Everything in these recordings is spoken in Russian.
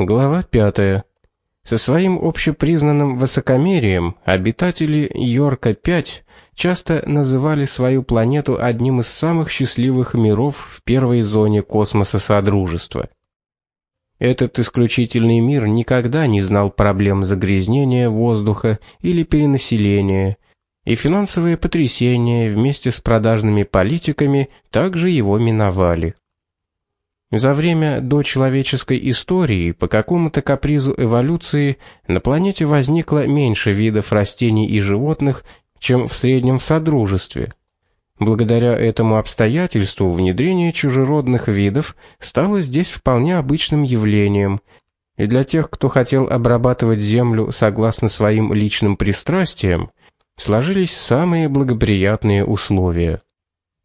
Глава 5. Со своим общепризнанным высокомерием обитатели Йорка-5 часто называли свою планету одним из самых счастливых миров в первой зоне космоса Содружества. Этот исключительный мир никогда не знал проблем загрязнения воздуха или перенаселения, и финансовые потрясения вместе с продажными политиками также его миновали. За время дочеловеческой истории по какому-то капризу эволюции на планете возникло меньше видов растений и животных, чем в среднем в содружестве. Благодаря этому обстоятельству внедрение чужеродных видов стало здесь вполне обычным явлением. И для тех, кто хотел обрабатывать землю согласно своим личным пристрастиям, сложились самые благоприятные условия.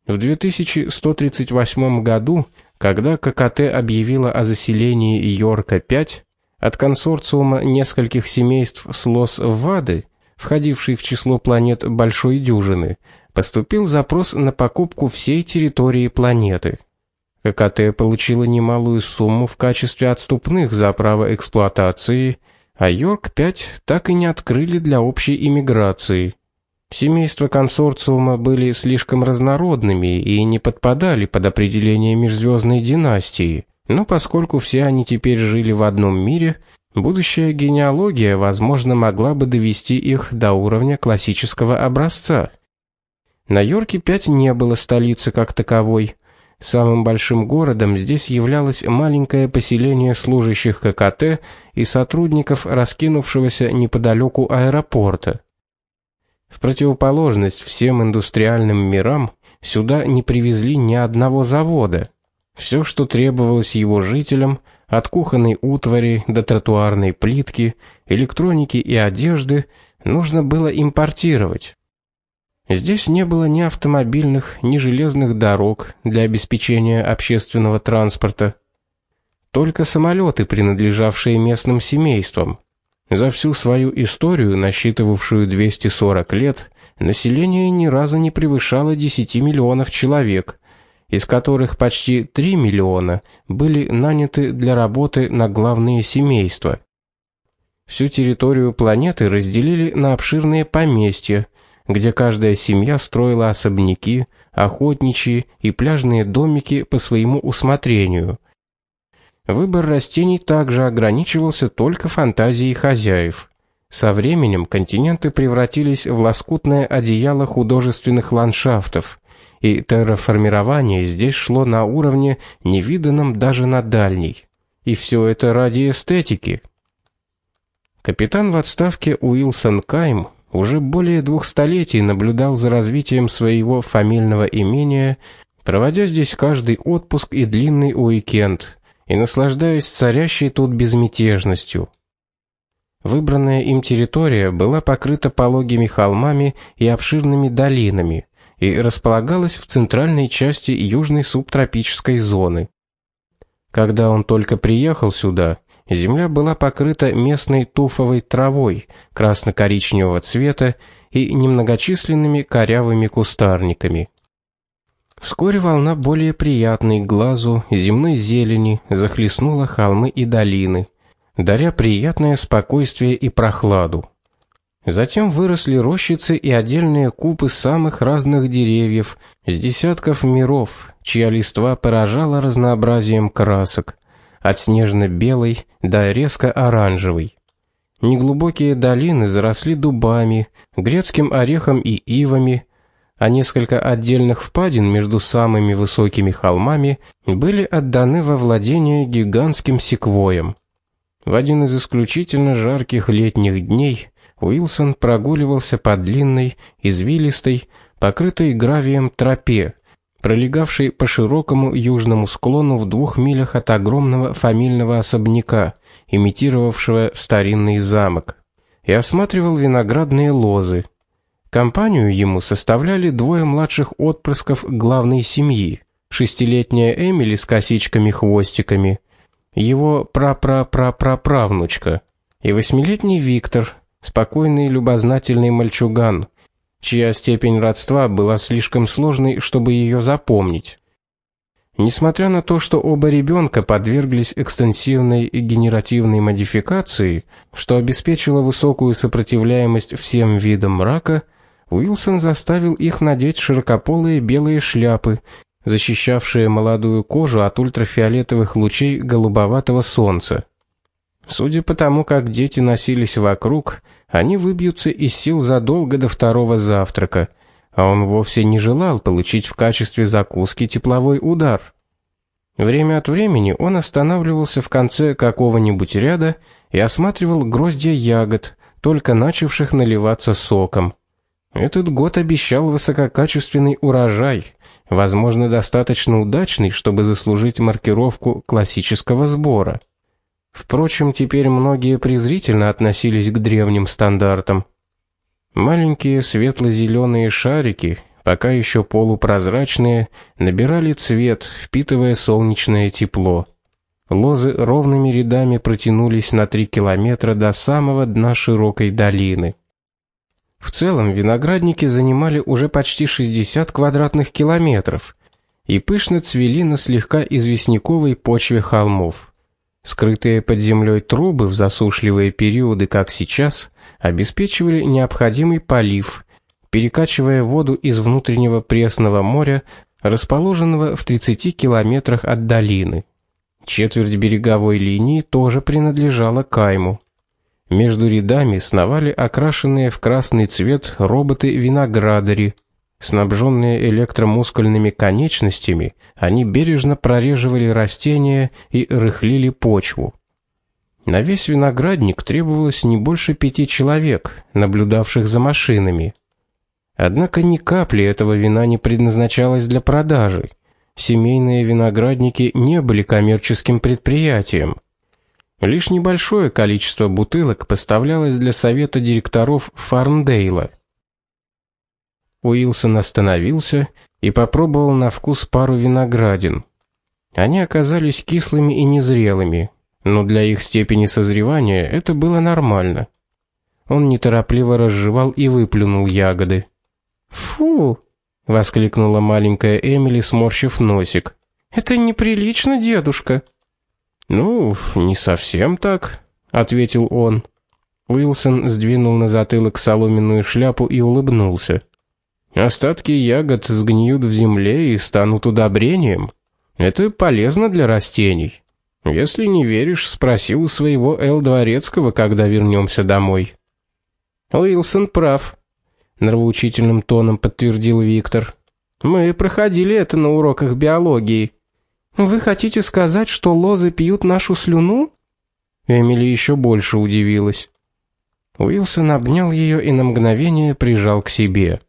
В 2138 году когда ККТ объявила о заселении Йорка-5 от консорциума нескольких семейств с Лос-Вады, входившей в число планет Большой дюжины, поступил запрос на покупку всей территории планеты. ККТ получила немалую сумму в качестве отступных за право эксплуатации, а Йорк-5 так и не открыли для общей иммиграции. Семейства консорциума были слишком разнородными и не подпадали под определение межзвездной династии. Но поскольку все они теперь жили в одном мире, будущая генеалогия, возможно, могла бы довести их до уровня классического образца. На Йорке-5 не было столицы как таковой. Самым большим городом здесь являлось маленькое поселение служащих ККТ и сотрудников раскинувшегося неподалеку аэропорта. В противоположность всем индустриальным мирам, сюда не привезли ни одного завода. Все, что требовалось его жителям, от кухонной утвари до тротуарной плитки, электроники и одежды, нужно было импортировать. Здесь не было ни автомобильных, ни железных дорог для обеспечения общественного транспорта. Только самолеты, принадлежавшие местным семействам. За всю свою историю, насчитывавшую 240 лет, население ни разу не превышало 10 миллионов человек, из которых почти 3 миллиона были наняты для работы на главные семейства. Всю территорию планеты разделили на обширные поместья, где каждая семья строила особняки, охотничьи и пляжные домики по своему усмотрению – Выбор растений также ограничивался только фантазией хозяев. Со временем континенты превратились в лоскутное одеяло художественных ландшафтов, и терраформирование здесь шло на уровне, невиданном даже на дальней. И все это ради эстетики. Капитан в отставке Уилсон Кайм уже более двух столетий наблюдал за развитием своего фамильного имения, проводя здесь каждый отпуск и длинный уикенд – и наслаждаюсь царящей тут безмятежностью. Выбранная им территория была покрыта пологими холмами и обширными долинами и располагалась в центральной части южной субтропической зоны. Когда он только приехал сюда, земля была покрыта местной туфовой травой красно-коричневого цвета и немногочисленными корявыми кустарниками. Вскоре волна более приятной глазу земной зелени захлестнула холмы и долины, даря приятное спокойствие и прохладу. Затем выросли рощицы и отдельные купы самых разных деревьев с десятков миров, чья листва поражала разнообразием красок, от снежно-белой до резко-оранжевой. Неглубокие долины заросли дубами, грецким орехом и ивами, а несколько отдельных впадин между самыми высокими холмами были отданы во владение гигантским секвоям. В один из исключительно жарких летних дней Уилсон прогуливался по длинной, извилистой, покрытой гравием тропе, пролегавшей по широкому южному склону в двух милях от огромного фамильного особняка, имитировавшего старинный замок, и осматривал виноградные лозы, Компанию ему составляли двое младших отпрысков главной семьи: шестилетняя Эмили с косичками-хвостиками, его прапрапрапраправнучка, и восьмилетний Виктор, спокойный любознательный мальчуган, чья степень родства была слишком сложной, чтобы ее запомнить. Несмотря на то, что оба ребенка подверглись экстенсивной и генеративной модификации, что обеспечило высокую сопротивляемость всем видам рака, Уилсон заставил их надеть широкополые белые шляпы, защищавшие молодую кожу от ультрафиолетовых лучей голубоватого солнца. Судя по тому, как дети носились вокруг, они выбьются из сил задолго до второго завтрака – а он вовсе не желал получить в качестве закуски тепловой удар. Время от времени он останавливался в конце какого-нибудь ряда и осматривал гроздья ягод, только начавших наливаться соком. Этот год обещал высококачественный урожай, возможно, достаточно удачный, чтобы заслужить маркировку классического сбора. Впрочем, теперь многие презрительно относились к древним стандартам. Маленькие светло зеленые шарики, пока еще полупрозрачные, набирали цвет, впитывая солнечное тепло. Лозы ровными рядами протянулись на три километра до самого дна широкой долины. В целом виноградники занимали уже почти 60 квадратных километров и пышно цвели на слегка известняковой почве холмов. Скрытые под землей трубы в засушливые периоды, как сейчас, обеспечивали необходимый полив, перекачивая воду из внутреннего пресного моря, расположенного в 30 километрах от долины. Четверть береговой линии тоже принадлежала Кайму. Между рядами сновали окрашенные в красный цвет роботы-виноградари, Снабженные электромускульными конечностями, они бережно прореживали растения и рыхлили почву. На весь виноградник требовалось не больше пяти человек, наблюдавших за машинами. Однако ни капли этого вина не предназначалось для продажи. Семейные виноградники не были коммерческим предприятием. Лишь небольшое количество бутылок поставлялось для совета директоров Фарндейла – Уилсон остановился и попробовал на вкус пару виноградин. Они оказались кислыми и незрелыми, но для их степени созревания это было нормально. Он неторопливо разжевал и выплюнул ягоды. "Фу!" воскликнула маленькая Эмили, сморщив носик. "Это неприлично, дедушка". "Ну, не совсем так", ответил он. Уилсон сдвинул на затылок соломенную шляпу и улыбнулся. Остатки ягод сгниют в земле и станут удобрением. Это полезно для растений. Если не веришь, спроси у своего Эл Дворецкого, когда вернемся домой. Уилсон прав, нравоучительным тоном подтвердил Виктор. Мы проходили это на уроках биологии. Вы хотите сказать, что лозы пьют нашу слюну? Эмили еще больше удивилась. Уилсон обнял ее и на мгновение прижал к себе.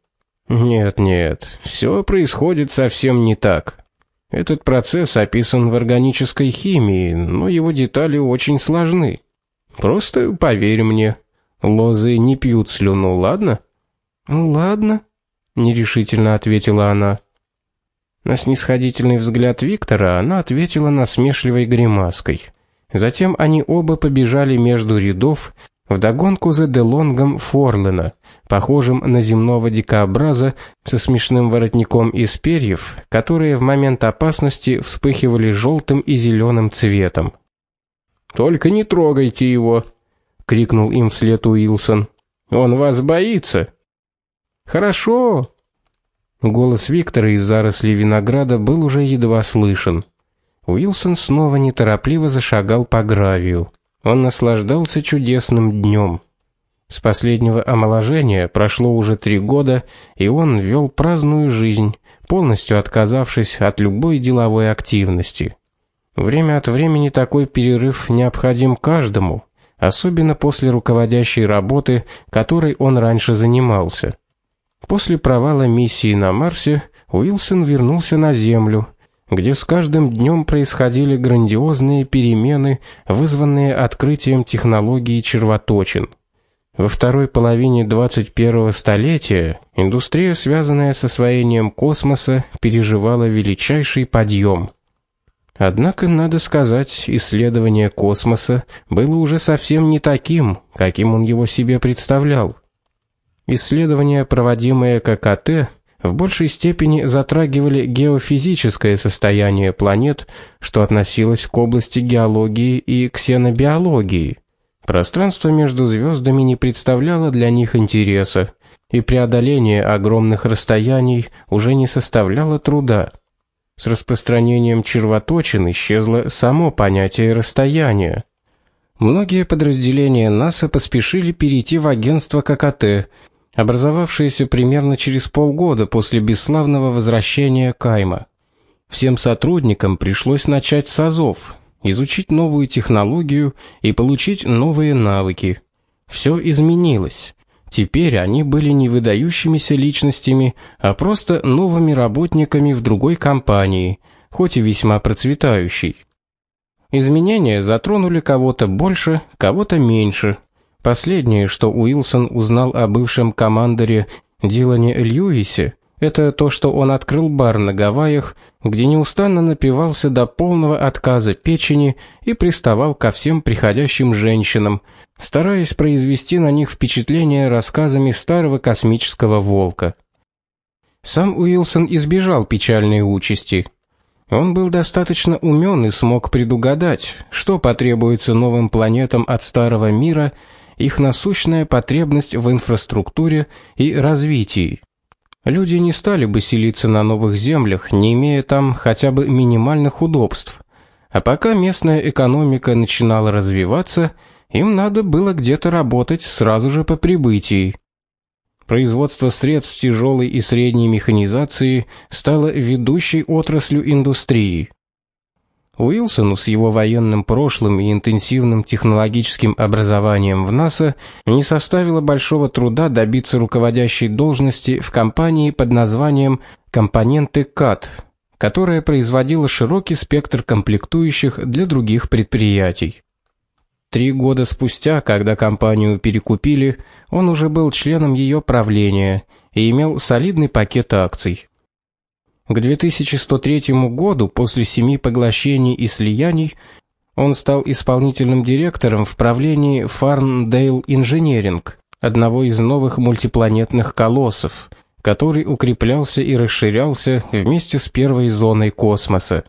Нет, нет, все происходит совсем не так. Этот процесс описан в органической химии, но его детали очень сложны. Просто поверь мне. Лозы не пьют слюну, ладно? Ну ладно, нерешительно ответила она. На снисходительный взгляд Виктора она ответила насмешливой гримаской. Затем они оба побежали между рядов, вдогонку за Делонгом Форлена, похожим на земного дикобраза со смешным воротником из перьев, которые в момент опасности вспыхивали желтым и зеленым цветом. Только не трогайте его, крикнул им вслед Уилсон. Он вас боится. Хорошо. Голос Виктора из зарослей винограда был уже едва слышен. Уилсон снова неторопливо зашагал по гравию. Он наслаждался чудесным днем. С последнего омоложения прошло уже три года, и он вел праздную жизнь, полностью отказавшись от любой деловой активности. Время от времени такой перерыв необходим каждому, особенно после руководящей работы, которой он раньше занимался. После провала миссии на Марсе Уилсон вернулся на Землю где с каждым днем происходили грандиозные перемены, вызванные открытием технологии червоточин. Во второй половине 21-го столетия индустрия, связанная с освоением космоса, переживала величайший подъем. Однако надо сказать, исследование космоса было уже совсем не таким, каким он его себе представлял. Исследования, проводимые ККТ, в большей степени затрагивали геофизическое состояние планет, что относилось к области геологии и ксенобиологии. Пространство между звездами не представляло для них интереса, и преодоление огромных расстояний уже не составляло труда. С распространением червоточин исчезло само понятие расстояния. Многие подразделения НАСА поспешили перейти в агентство ККТ, образовавшееся примерно через полгода после бесславного возвращения Кайма. Всем сотрудникам пришлось начать с азов, изучить новую технологию и получить новые навыки. Все изменилось. Теперь они были не выдающимися личностями, а просто новыми работниками в другой компании, хоть и весьма процветающей. Изменения затронули кого-то больше, кого-то меньше. Последнее, что Уилсон узнал о бывшем командоре Дилане Льюисе, это то, что он открыл бар на Гавайях, где неустанно напивался до полного отказа печени и приставал ко всем приходящим женщинам, стараясь произвести на них впечатление рассказами старого космического волка. Сам Уилсон избежал печальной участи. Он был достаточно умен и смог предугадать, что потребуется новым планетам от старого мира, их насущная потребность в инфраструктуре и развитии. Люди не стали бы селиться на новых землях, не имея там хотя бы минимальных удобств. А пока местная экономика начинала развиваться, им надо было где-то работать сразу же по прибытии. Производство средств тяжелой и средней механизации стало ведущей отраслью индустрии. Уилсону с его военным прошлым и интенсивным технологическим образованием в НАСА не составило большого труда добиться руководящей должности в компании под названием Компоненты КАТ, которая производила широкий спектр комплектующих для других предприятий. Три года спустя, когда компанию перекупили, он уже был членом ее правления и имел солидный пакет акций. К 2103 году, после семи поглощений и слияний, он стал исполнительным директором в правлении Farndale Engineering, одного из новых мультипланетных колоссов, который укреплялся и расширялся вместе с первой зоной космоса.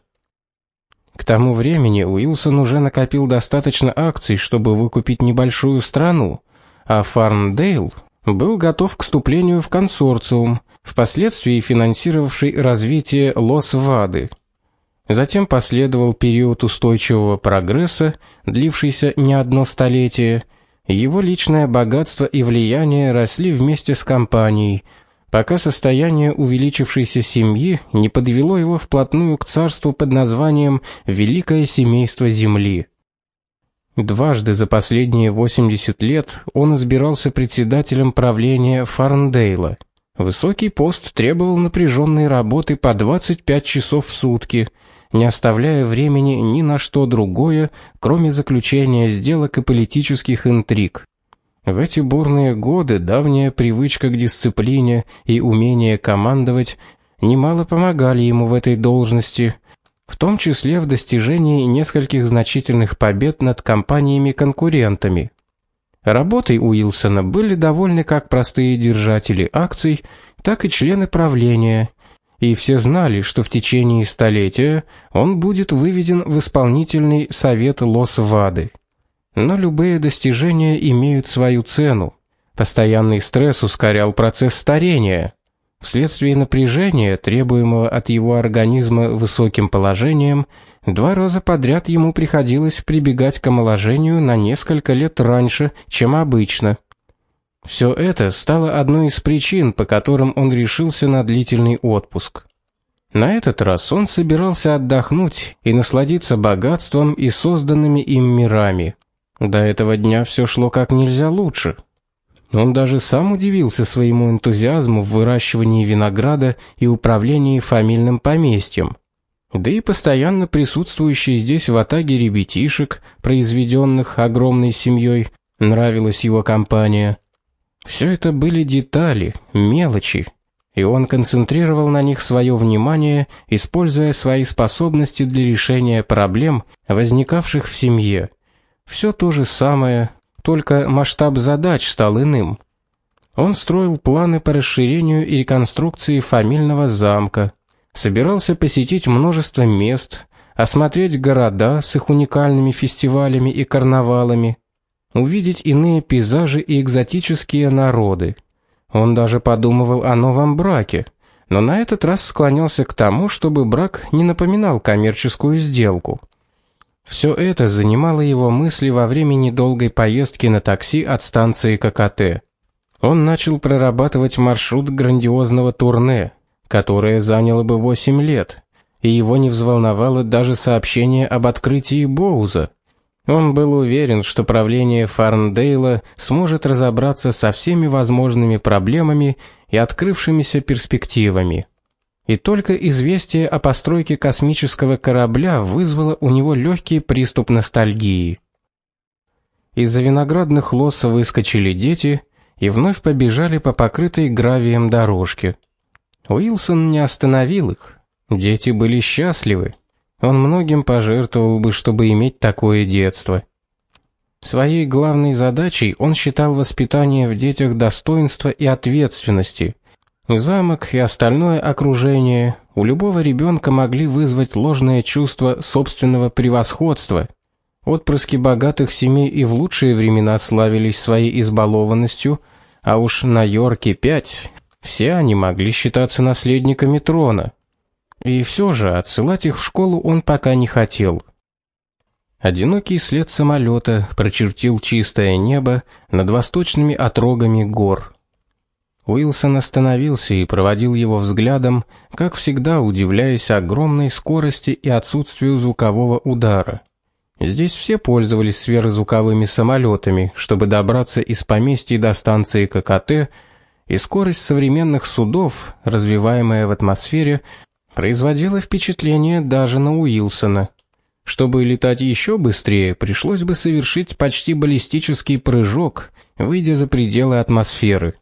К тому времени Уилсон уже накопил достаточно акций, чтобы выкупить небольшую страну, а Farndale был готов к вступлению в консорциум, впоследствии финансировавший развитие Лос-Вады. Затем последовал период устойчивого прогресса, длившийся не одно столетие. Его личное богатство и влияние росли вместе с компанией, пока состояние увеличившейся семьи не подвело его вплотную к царству под названием Великое семейство земли. Дважды за последние 80 лет он избирался председателем правления Фарндейла. Высокий пост требовал напряженной работы по 25 часов в сутки, не оставляя времени ни на что другое, кроме заключения сделок и политических интриг. В эти бурные годы давняя привычка к дисциплине и умение командовать немало помогали ему в этой должности, в том числе в достижении нескольких значительных побед над компаниями-конкурентами. Работой Уилсона были довольны как простые держатели акций, так и члены правления, и все знали, что в течение столетия он будет выведен в исполнительный совет Лос-Вады. Но любые достижения имеют свою цену. Постоянный стресс ускорял процесс старения. Вследствие напряжения, требуемого от его организма высоким положением, Два раза подряд ему приходилось прибегать к омоложению на несколько лет раньше, чем обычно. Все это стало одной из причин, по которым он решился на длительный отпуск. На этот раз он собирался отдохнуть и насладиться богатством и созданными им мирами. До этого дня все шло как нельзя лучше. Он даже сам удивился своему энтузиазму в выращивании винограда и управлении фамильным поместьем да и постоянно присутствующие здесь в атаге ребятишек, произведенных огромной семьей, нравилась его компания. Все это были детали, мелочи, и он концентрировал на них свое внимание, используя свои способности для решения проблем, возникавших в семье. Все то же самое, только масштаб задач стал иным. Он строил планы по расширению и реконструкции фамильного замка, собирался посетить множество мест, осмотреть города с их уникальными фестивалями и карнавалами, увидеть иные пейзажи и экзотические народы. Он даже подумывал о новом браке, но на этот раз склонялся к тому, чтобы брак не напоминал коммерческую сделку. Все это занимало его мысли во время недолгой поездки на такси от станции ККТ. Он начал прорабатывать маршрут грандиозного турне, которое заняло бы 8 лет, и его не взволновало даже сообщение об открытии Боуза. Он был уверен, что правление Фарндейла сможет разобраться со всеми возможными проблемами и открывшимися перспективами. И только известие о постройке космического корабля вызвало у него легкий приступ ностальгии. Из-за виноградных лос выскочили дети и вновь побежали по покрытой гравием дорожке. Уилсон не остановил их. Дети были счастливы. Он многим пожертвовал бы, чтобы иметь такое детство. Своей главной задачей он считал воспитание в детях достоинства и ответственности. Замок и остальное окружение у любого ребенка могли вызвать ложное чувство собственного превосходства. Отпрыски богатых семей и в лучшие времена славились своей избалованностью, а уж на Йорке 5 все они могли считаться наследниками трона. И все же отсылать их в школу он пока не хотел. Одинокий след самолета прочертил чистое небо над восточными отрогами гор. Уилсон остановился и проводил его взглядом, как всегда удивляясь огромной скорости и отсутствию звукового удара. Здесь все пользовались сверхзвуковыми самолетами, чтобы добраться из поместья до станции ККТ, и скорость современных судов, развиваемая в атмосфере, производила впечатление даже на Уилсона. Чтобы летать еще быстрее, пришлось бы совершить почти баллистический прыжок, выйдя за пределы атмосферы.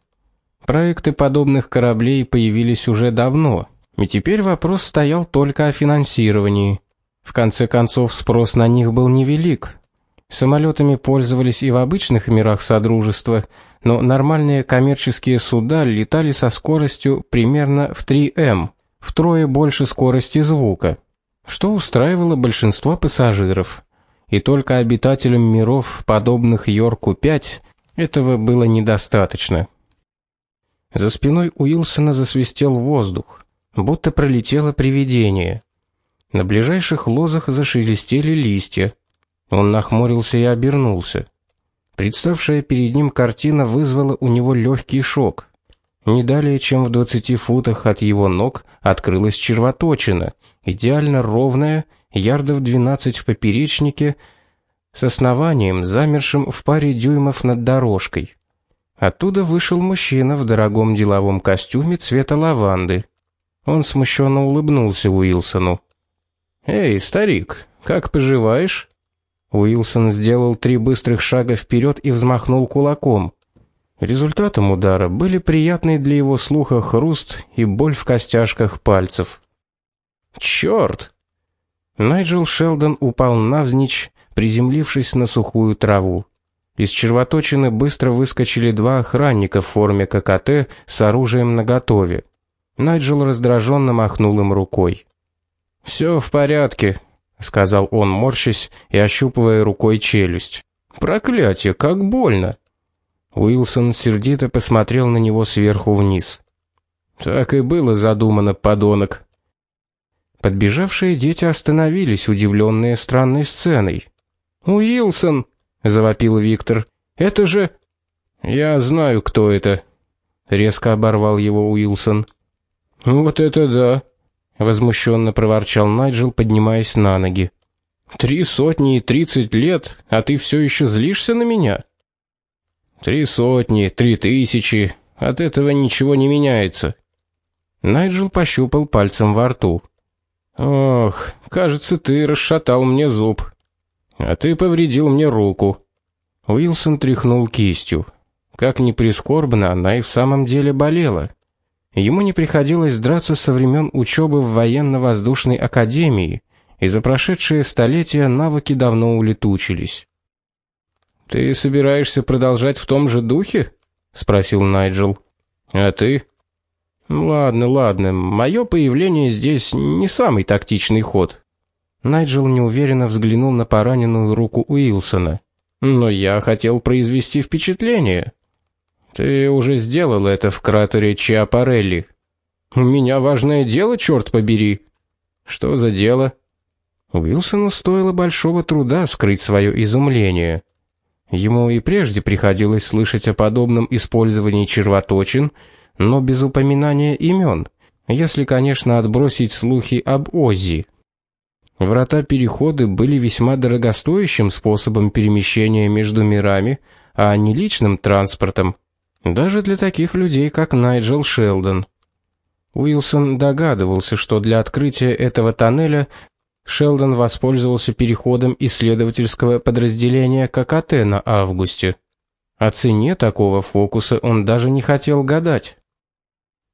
Проекты подобных кораблей появились уже давно, и теперь вопрос стоял только о финансировании. В конце концов, спрос на них был невелик. Самолетами пользовались и в обычных мирах содружества, но нормальные коммерческие суда летали со скоростью примерно в 3 м, втрое больше скорости звука, что устраивало большинство пассажиров. И только обитателям миров, подобных Йорку-5, этого было недостаточно. За спиной Уилсона засвистел воздух, будто пролетело привидение. На ближайших лозах зашелестели листья. Он нахмурился и обернулся. Представшая перед ним картина вызвала у него легкий шок. Не далее, чем в 20 футах от его ног открылась червоточина, идеально ровная, ярдов 12 в поперечнике, с основанием, замершим в паре дюймов над дорожкой. Оттуда вышел мужчина в дорогом деловом костюме цвета лаванды. Он смущенно улыбнулся Уилсону. "Эй, старик, как поживаешь?" Уилсон сделал три быстрых шага вперед и взмахнул кулаком. Результатом удара были приятный для его слуха хруст и боль в костяшках пальцев. Черт! Найджел Шелдон упал навзничь, приземлившись на сухую траву. Из червоточины быстро выскочили два охранника в форме ККТ с оружием наготове. Найджел раздраженно махнул им рукой. «Все в порядке», — сказал он, морщась и ощупывая рукой челюсть. «Проклятие, как больно!» Уилсон сердито посмотрел на него сверху вниз. Так и было задумано, подонок. Подбежавшие дети остановились, удивленные странной сценой. "Уилсон!" завопил Виктор. "Это же Я знаю, кто это", резко оборвал его Уилсон. "Вот это да", возмущенно проворчал Найджел, поднимаясь на ноги. Три сотни и тридцать лет, а ты все еще злишься на меня? Три сотни, три тысячи, от этого ничего не меняется. Найджел пощупал пальцем во рту. Ох, кажется, ты расшатал мне зуб. А ты повредил мне руку. Уилсон тряхнул кистью. Как ни прискорбно, она и в самом деле болела. Ему не приходилось драться со времен учебы в военно-воздушной академии, и за прошедшие столетия навыки давно улетучились. Ты собираешься продолжать в том же духе? спросил Найджел. А ты? Ладно, ладно. Мое появление здесь не самый тактичный ход. Найджел неуверенно взглянул на пораненную руку Уилсона. Но я хотел произвести впечатление. Ты уже сделал это в кратере Чиапарелли. У меня важное дело, черт побери. Что за дело? Уилсону стоило большого труда скрыть свое изумление. Ему и прежде приходилось слышать о подобном использовании червоточин, но без упоминания имен, если, конечно, отбросить слухи об Оззи. Врата переходы были весьма дорогостоящим способом перемещения между мирами, а не личным транспортом, даже для таких людей, как Найджел Шелдон. Уилсон догадывался, что для открытия этого тоннеля Шелдон воспользовался переходом исследовательского подразделения ККТ на августе. О цене такого фокуса он даже не хотел гадать.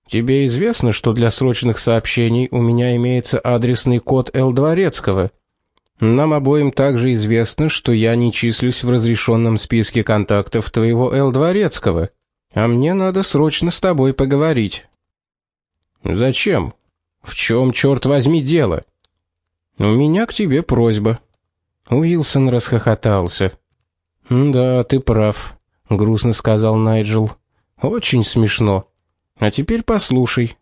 Тебе известно, что для срочных сообщений у меня имеется адресный код Л Дворецкого. Нам обоим также известно, что я не числюсь в разрешенном списке контактов твоего Л Дворецкого. А мне надо срочно с тобой поговорить. Зачем? В чем, черт возьми, дело? У меня к тебе просьба. Уилсон расхохотался. "Да, ты прав", грустно сказал Найджел. "Очень смешно. А теперь послушай.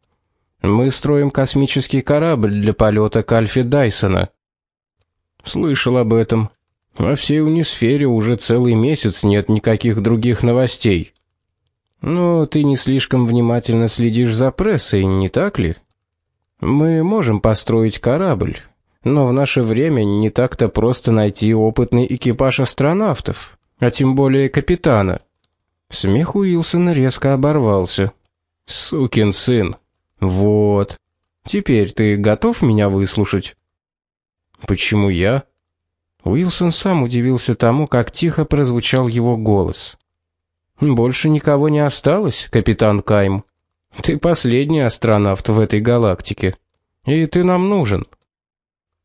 Мы строим космический корабль для полета к Альфе Дайсона. Слышал об этом. Во всей унисфере уже целый месяц нет никаких других новостей. Но ты не слишком внимательно следишь за прессой, не так ли? Мы можем построить корабль, но в наше время не так-то просто найти опытный экипаж астронавтов, а тем более капитана. Смех Уилсона резко оборвался. Сукин сын. Вот. Теперь ты готов меня выслушать? Почему я? Уилсон сам удивился тому, как тихо прозвучал его голос. Больше никого не осталось, капитан Кайм. Ты последний астронавт в этой галактике, и ты нам нужен.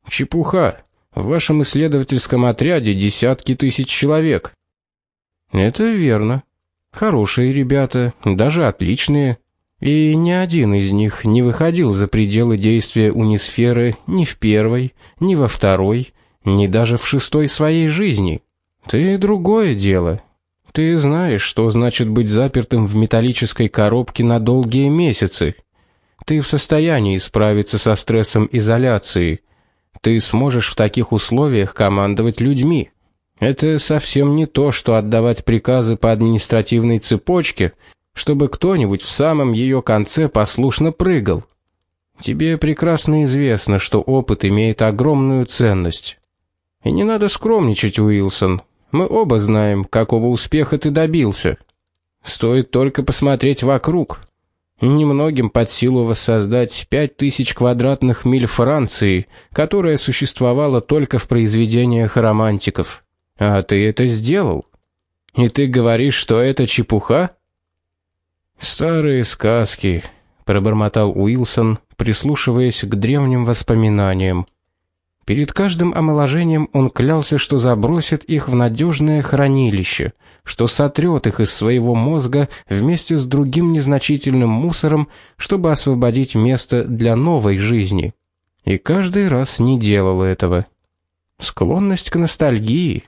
Чепуха. В вашем исследовательском отряде десятки тысяч человек. Это верно. Хорошие ребята, даже отличные. И ни один из них не выходил за пределы действия унисферы ни в первой, ни во второй, ни даже в шестой своей жизни. Ты другое дело. Ты знаешь, что значит быть запертым в металлической коробке на долгие месяцы. Ты в состоянии справиться со стрессом изоляции ты сможешь в таких условиях командовать людьми. Это совсем не то, что отдавать приказы по административной цепочке, чтобы кто-нибудь в самом ее конце послушно прыгал. Тебе прекрасно известно, что опыт имеет огромную ценность. И не надо скромничать, Уилсон. Мы оба знаем, какого успеха ты добился. Стоит только посмотреть вокруг. Немногим под силу воссоздать пять тысяч квадратных миль Франции, которая существовала только в произведениях романтиков. А ты это сделал? И ты говоришь, что это чепуха? Старые сказки, пробормотал Уилсон, прислушиваясь к древним воспоминаниям. Перед каждым омоложением он клялся, что забросит их в надежное хранилище, что сотрет их из своего мозга вместе с другим незначительным мусором, чтобы освободить место для новой жизни. И каждый раз не делал этого. Склонность к ностальгии.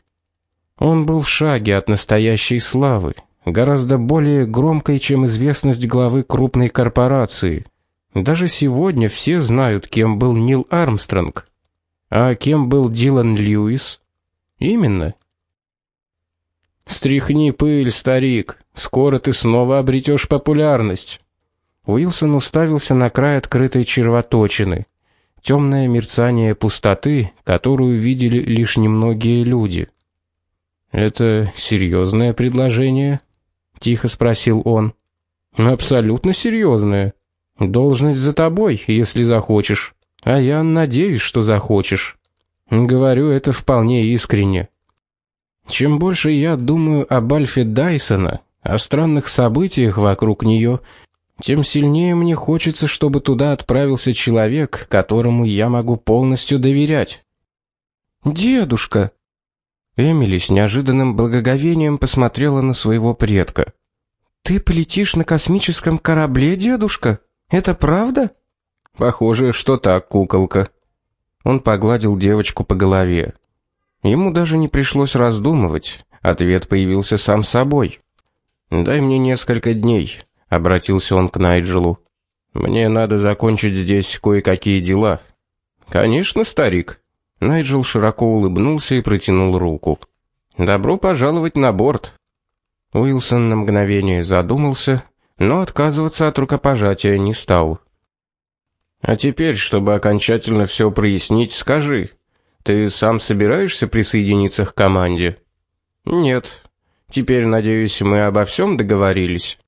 Он был в шаге от настоящей славы, гораздо более громкой, чем известность главы крупной корпорации. Даже сегодня все знают, кем был Нил Армстронг. А кем был Дилан Льюис? Именно. Стряхни пыль, старик. Скоро ты снова обретешь популярность. Уилсон уставился на край открытой червоточины. Темное мерцание пустоты, которую видели лишь немногие люди. Это серьезное предложение? тихо спросил он. Абсолютно серьезное. Должность за тобой, если захочешь. А я надеюсь, что захочешь. Говорю это вполне искренне. Чем больше я думаю об Альфе Дайсона, о странных событиях вокруг нее, тем сильнее мне хочется, чтобы туда отправился человек, которому я могу полностью доверять. Дедушка. Эмили с неожиданным благоговением посмотрела на своего предка. Ты полетишь на космическом корабле, дедушка? Это правда? Похоже, что так, куколка. Он погладил девочку по голове. Ему даже не пришлось раздумывать, ответ появился сам собой. Дай мне несколько дней, обратился он к Найджелу. Мне надо закончить здесь кое-какие дела. Конечно, старик. Найджел широко улыбнулся и протянул руку. Добро пожаловать на борт. Уилсон на мгновение задумался, но отказываться от рукопожатия не стал. А теперь, чтобы окончательно все прояснить, скажи, ты сам собираешься присоединиться к команде? Нет. Теперь, надеюсь, мы обо всем договорились.